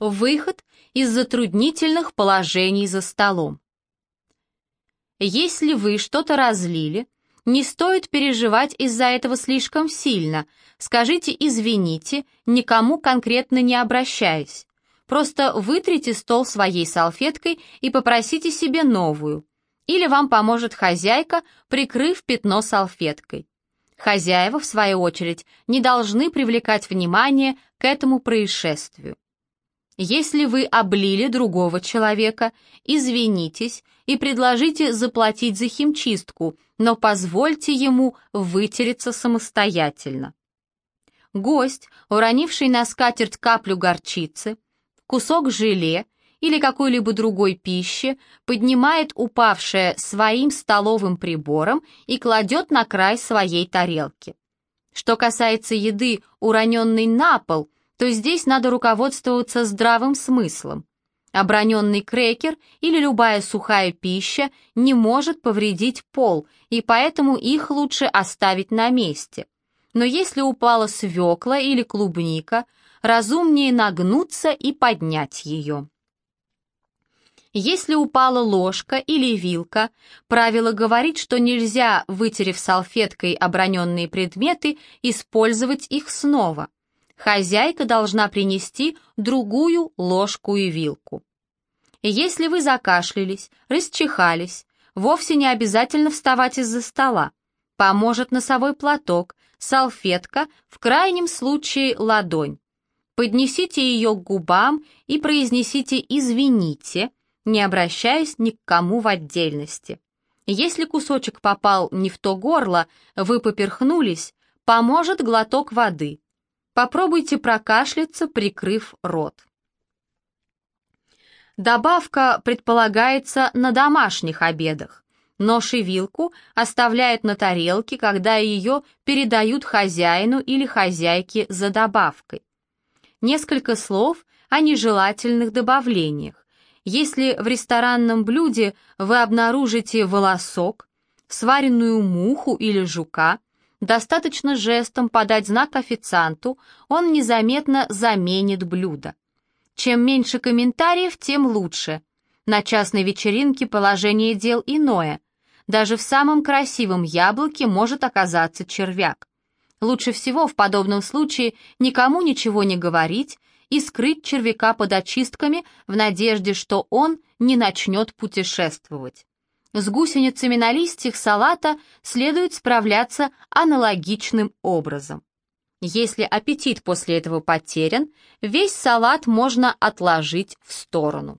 Выход из затруднительных положений за столом. Если вы что-то разлили, не стоит переживать из-за этого слишком сильно. Скажите «извините», никому конкретно не обращаясь. Просто вытрите стол своей салфеткой и попросите себе новую. Или вам поможет хозяйка, прикрыв пятно салфеткой. Хозяева, в свою очередь, не должны привлекать внимание к этому происшествию. Если вы облили другого человека, извинитесь и предложите заплатить за химчистку, но позвольте ему вытереться самостоятельно. Гость, уронивший на скатерть каплю горчицы, кусок желе или какой-либо другой пищи, поднимает упавшее своим столовым прибором и кладет на край своей тарелки. Что касается еды, уроненной на пол – то здесь надо руководствоваться здравым смыслом. Оброненный крекер или любая сухая пища не может повредить пол, и поэтому их лучше оставить на месте. Но если упала свекла или клубника, разумнее нагнуться и поднять ее. Если упала ложка или вилка, правило говорит, что нельзя, вытерев салфеткой оброненные предметы, использовать их снова – хозяйка должна принести другую ложку и вилку. Если вы закашлялись, расчихались, вовсе не обязательно вставать из-за стола. Поможет носовой платок, салфетка, в крайнем случае ладонь. Поднесите ее к губам и произнесите «извините», не обращаясь ни к кому в отдельности. Если кусочек попал не в то горло, вы поперхнулись, поможет глоток воды. Попробуйте прокашляться, прикрыв рот. Добавка предполагается на домашних обедах. Нож и вилку оставляют на тарелке, когда ее передают хозяину или хозяйке за добавкой. Несколько слов о нежелательных добавлениях. Если в ресторанном блюде вы обнаружите волосок, сваренную муху или жука, Достаточно жестом подать знак официанту, он незаметно заменит блюдо. Чем меньше комментариев, тем лучше. На частной вечеринке положение дел иное. Даже в самом красивом яблоке может оказаться червяк. Лучше всего в подобном случае никому ничего не говорить и скрыть червяка под очистками в надежде, что он не начнет путешествовать. С гусеницами на листьях салата следует справляться аналогичным образом. Если аппетит после этого потерян, весь салат можно отложить в сторону.